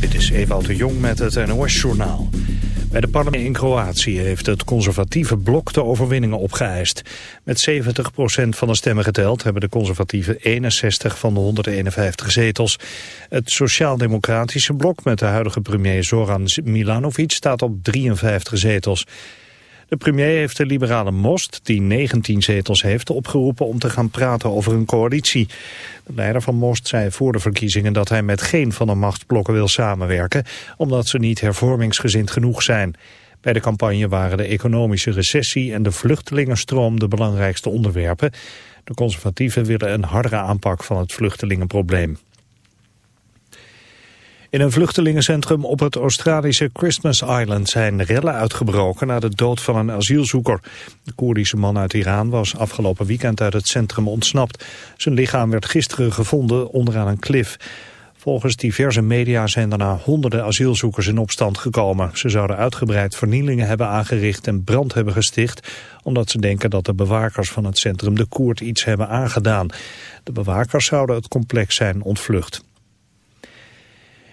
Dit is Ewout de Jong met het NOS-journaal. Bij de parlement in Kroatië heeft het conservatieve blok de overwinningen opgeëist. Met 70% van de stemmen geteld hebben de conservatieven 61 van de 151 zetels. Het sociaal-democratische blok met de huidige premier Zoran Milanovic staat op 53 zetels. De premier heeft de liberale Most, die 19 zetels heeft, opgeroepen om te gaan praten over een coalitie. De leider van Most zei voor de verkiezingen dat hij met geen van de machtsblokken wil samenwerken, omdat ze niet hervormingsgezind genoeg zijn. Bij de campagne waren de economische recessie en de vluchtelingenstroom de belangrijkste onderwerpen. De conservatieven willen een hardere aanpak van het vluchtelingenprobleem. In een vluchtelingencentrum op het Australische Christmas Island zijn rellen uitgebroken na de dood van een asielzoeker. De Koerdische man uit Iran was afgelopen weekend uit het centrum ontsnapt. Zijn lichaam werd gisteren gevonden onderaan een klif. Volgens diverse media zijn daarna honderden asielzoekers in opstand gekomen. Ze zouden uitgebreid vernielingen hebben aangericht en brand hebben gesticht... omdat ze denken dat de bewakers van het centrum de Koerd iets hebben aangedaan. De bewakers zouden het complex zijn ontvlucht.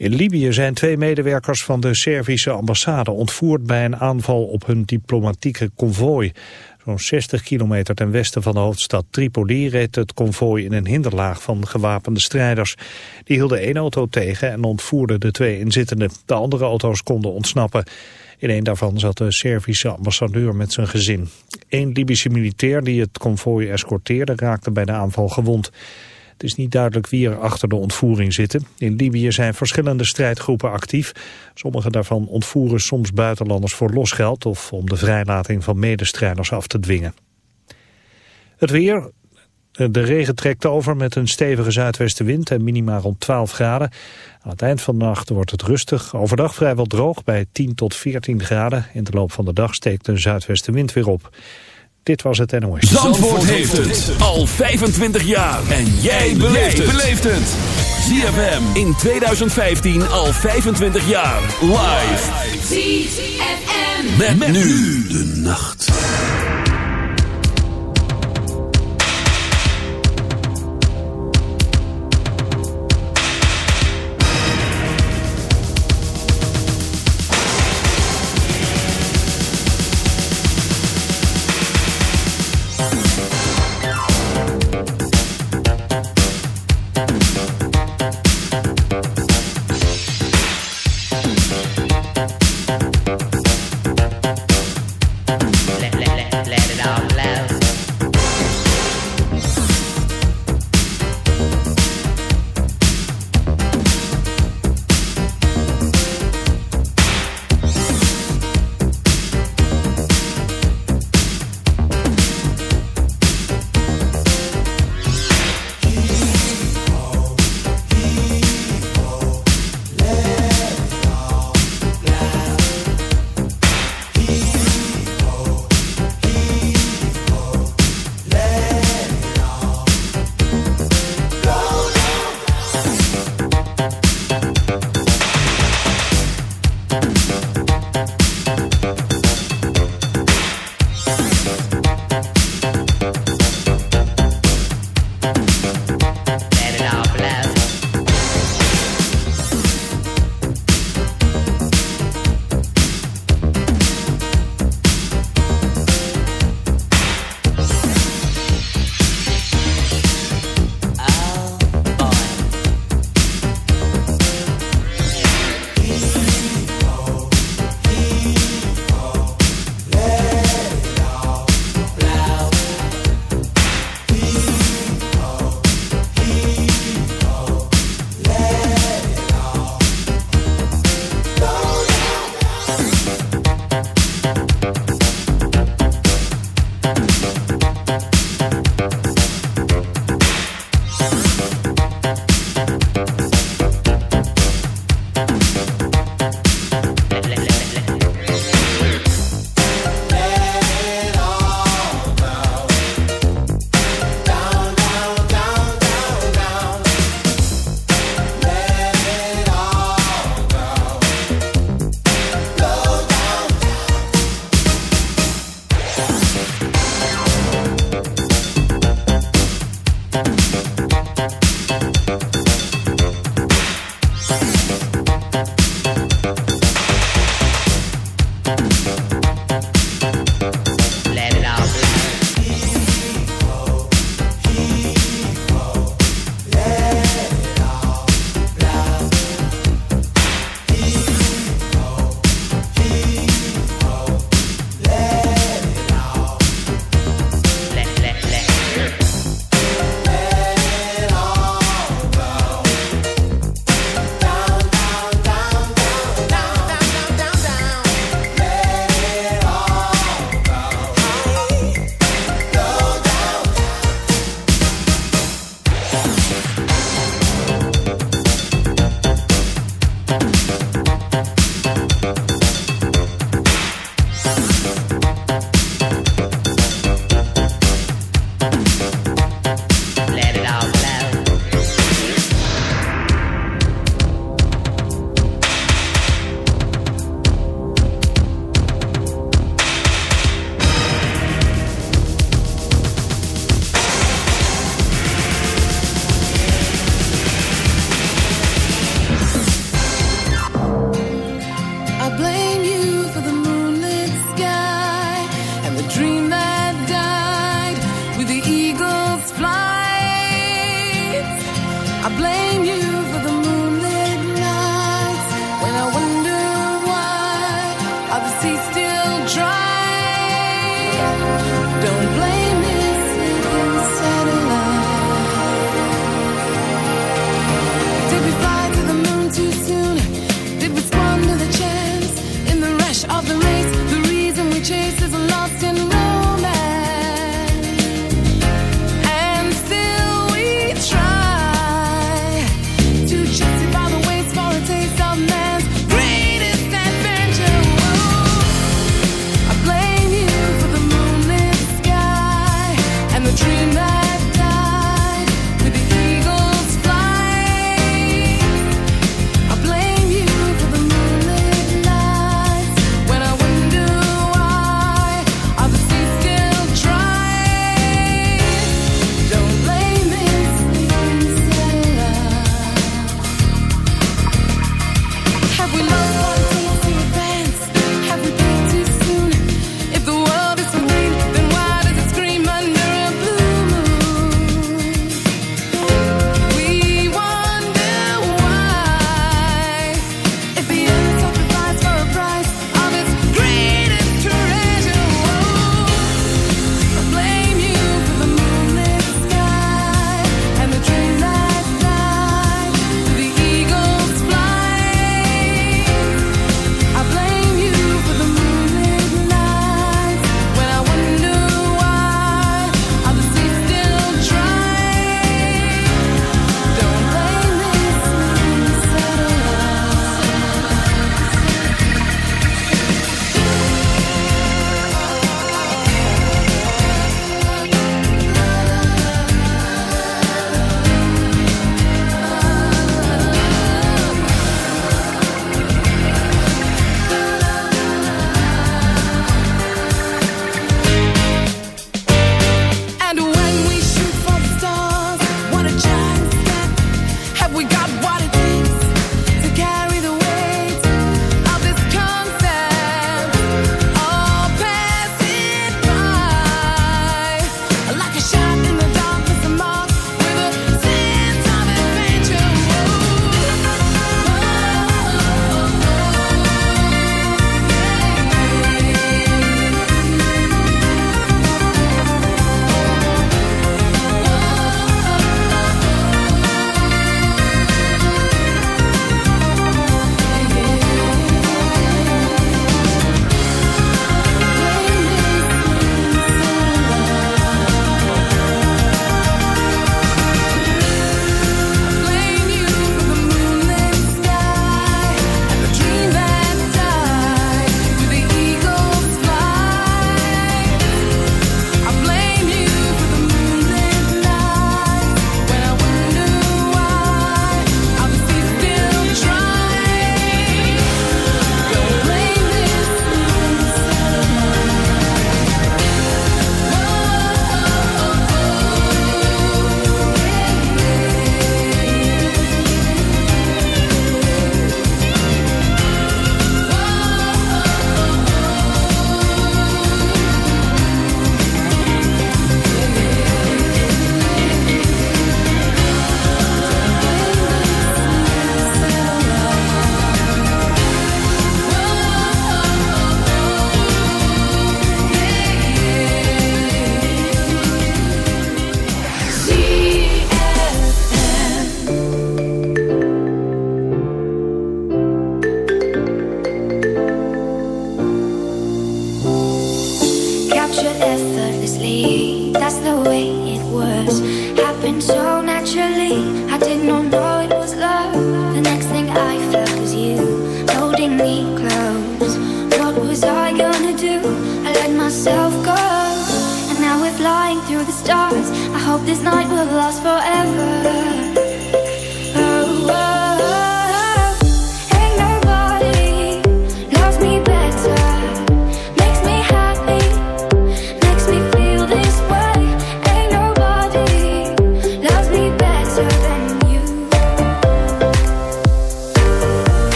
In Libië zijn twee medewerkers van de Servische ambassade ontvoerd bij een aanval op hun diplomatieke konvooi. Zo'n 60 kilometer ten westen van de hoofdstad Tripoli reed het konvooi in een hinderlaag van gewapende strijders. Die hielden één auto tegen en ontvoerden de twee inzittenden. De andere auto's konden ontsnappen. In een daarvan zat de Servische ambassadeur met zijn gezin. Eén Libische militair die het konvooi escorteerde raakte bij de aanval gewond. Het is niet duidelijk wie er achter de ontvoering zitten. In Libië zijn verschillende strijdgroepen actief. Sommige daarvan ontvoeren soms buitenlanders voor losgeld... of om de vrijlating van medestrijders af te dwingen. Het weer. De regen trekt over met een stevige zuidwestenwind en minima rond 12 graden. Aan het eind van de nacht wordt het rustig. Overdag vrijwel droog bij 10 tot 14 graden. In de loop van de dag steekt de zuidwestenwind weer op. Dit was het NOS. Zandvoort, Zandvoort heeft het al 25 jaar. En jij beleeft het. ZFM in 2015 al 25 jaar. Live. ZFM. Met, met nu de nacht.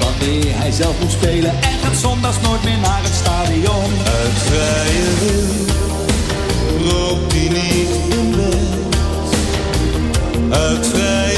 Wanneer hij zelf moet spelen. En gaat zondags nooit meer naar het stadion. Uit vrije wil roept hij niet in bed Uit vrije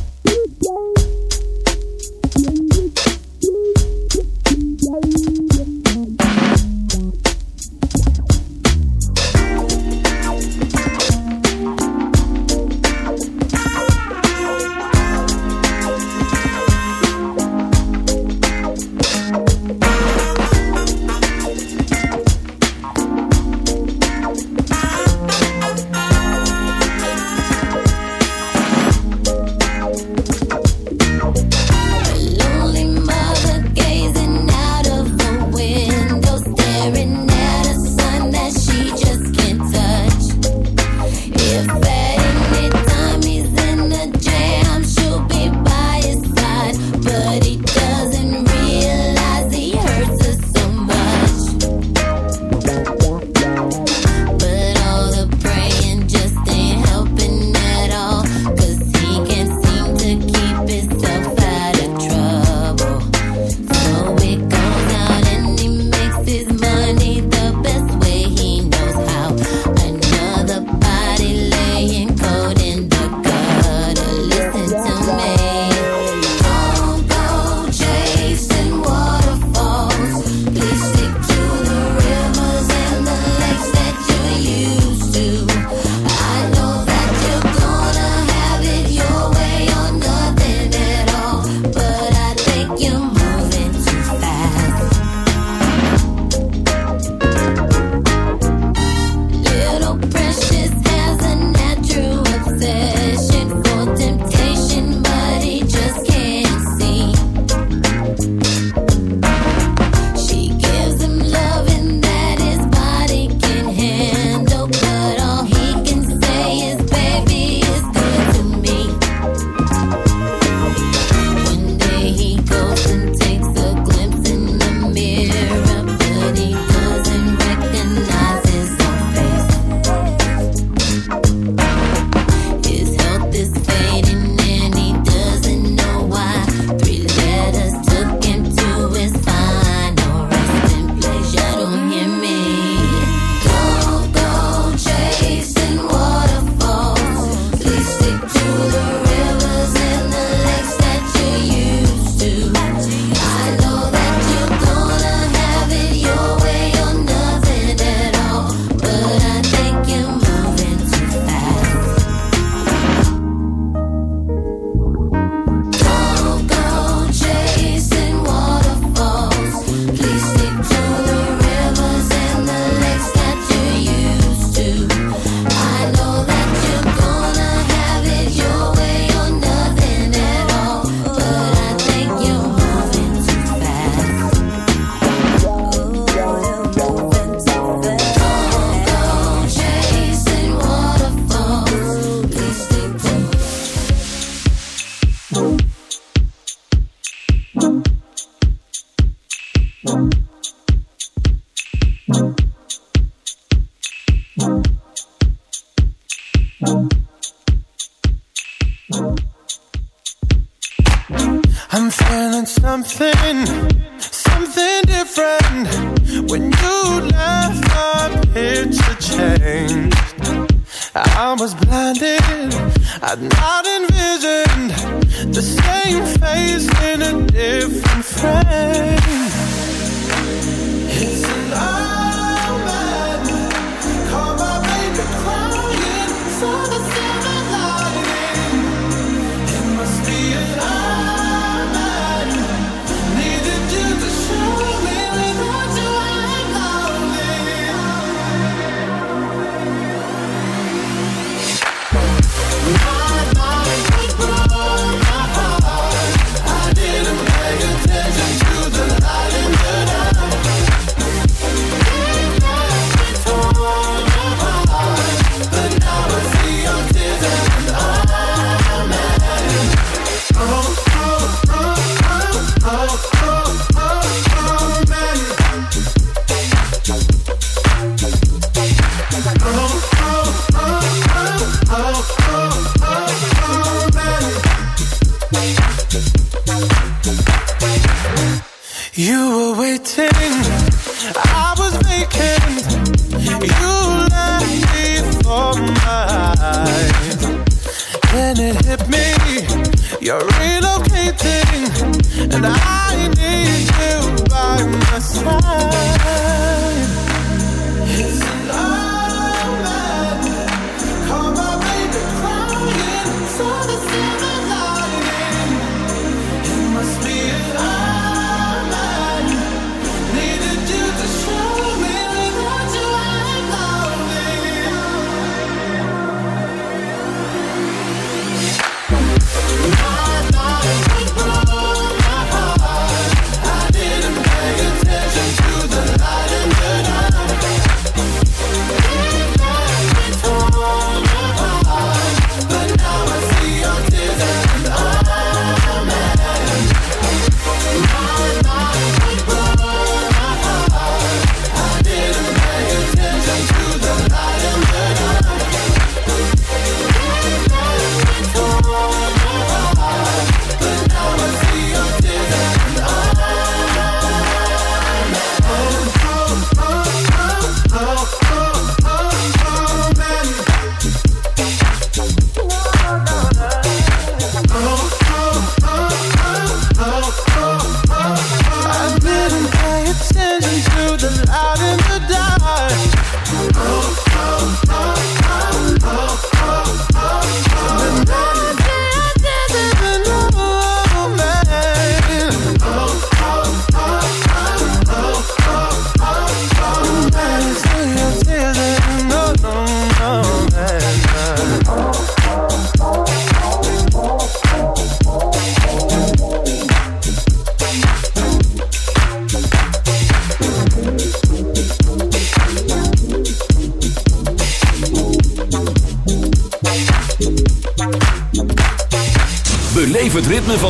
die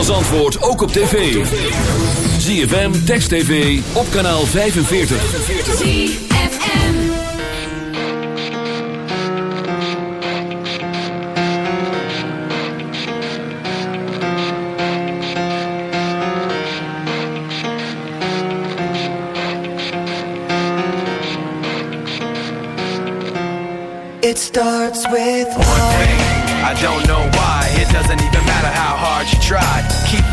Zandvoort ook op tv. ZFM, Text TV, op kanaal 45. ZFM It starts with one thing, I don't know why, it doesn't even matter how hard you try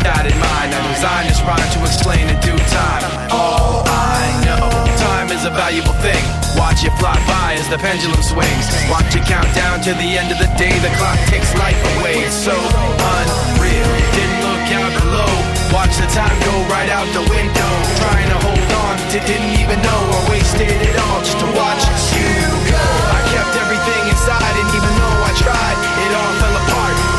that in mind. I designed this rhyme to explain in due time. All I know, time is a valuable thing. Watch it fly by as the pendulum swings. Watch it count down to the end of the day. The clock takes life away. It's so unreal. Didn't look out below. Watch the time go right out the window. Trying to hold on to didn't even know I wasted it all just to watch you go. I kept everything inside, and even though I tried, it all fell apart.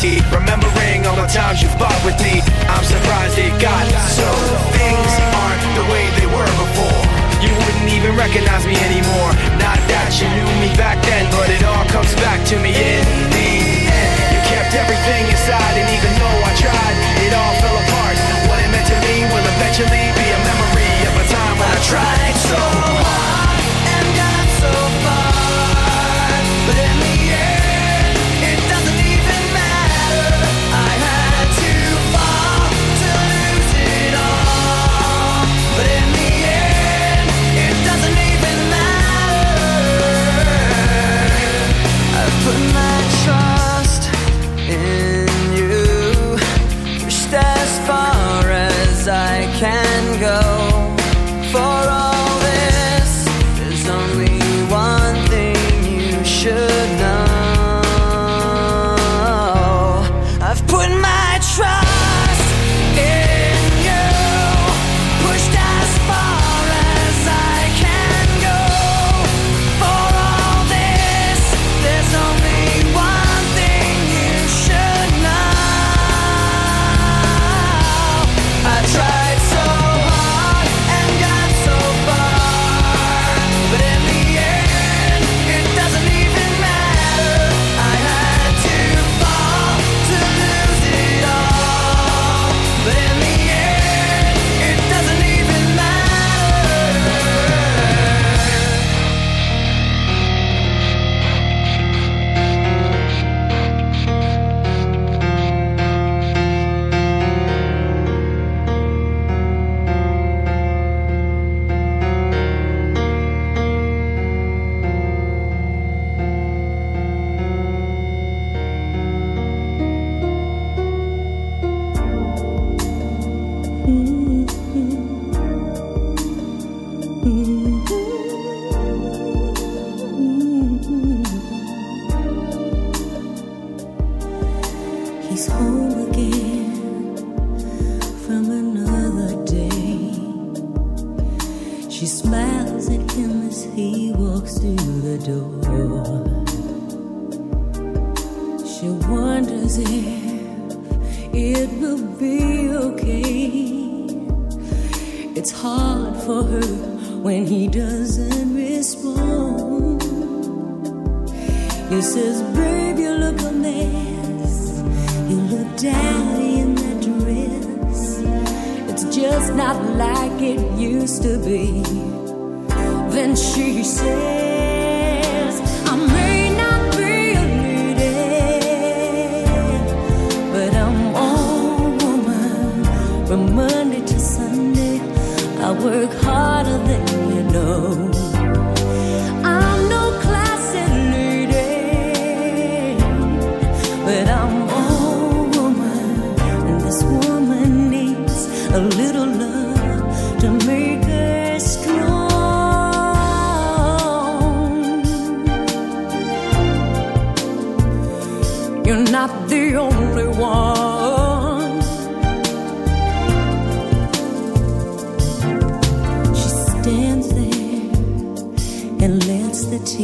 Remembering all the times you fought with me. I'm surprised it got so Things aren't the way they were before. You wouldn't even recognize me anymore. Not that you knew me back then But it all comes back to me,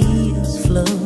tears flow.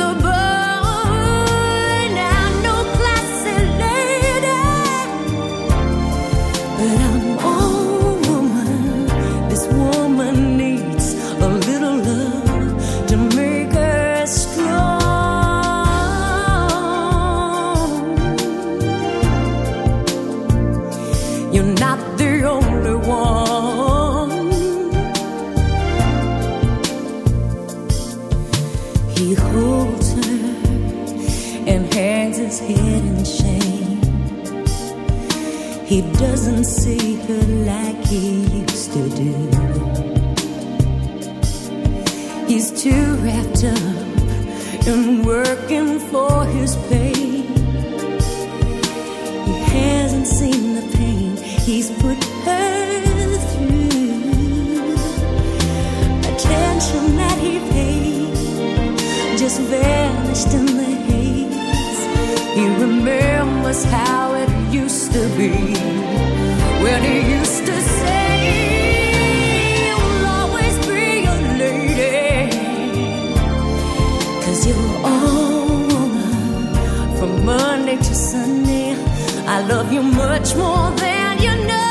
hasn't the pain he's put her through. Attention that he paid just vanished in the haze. He remembers how it used to be when he used to say. You'll always be a you're woman from Monday to Sunday I love you much more than you know.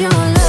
your life.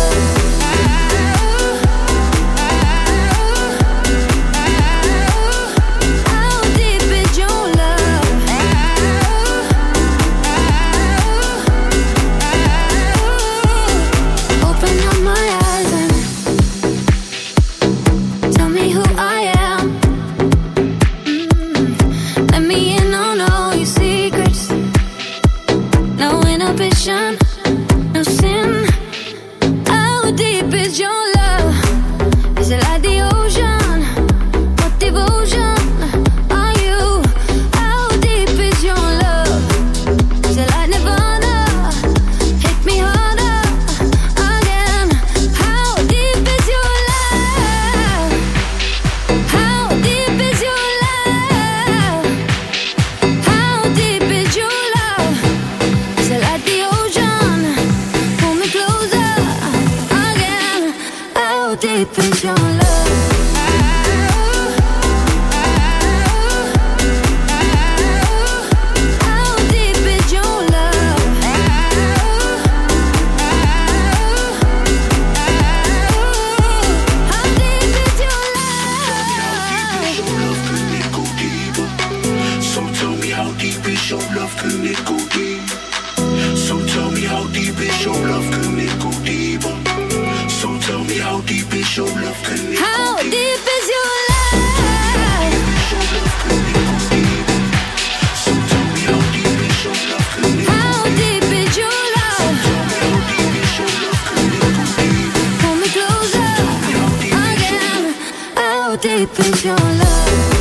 deep is your love?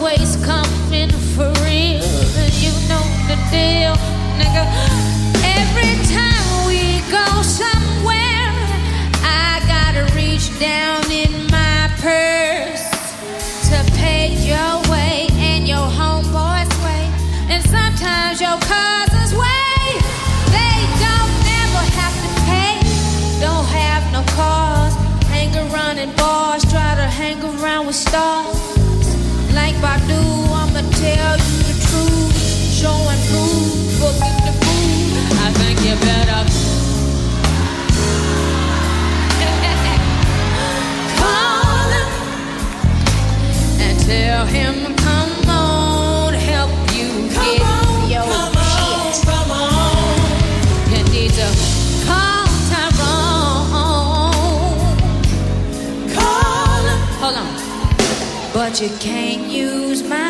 always coming for real. You know the deal, nigga. Every time we go somewhere, I gotta reach down in my purse to pay your way and your homeboy's way, and sometimes your cousin's way. They don't never have to pay, don't have no cause. Hang around in bars, try to hang around with stars tell you the truth, show and prove, forget the. I think you better. Call him and tell him, come on, help you get your shit. You need to call Tyrone. Call him. Hold on. But you can't use my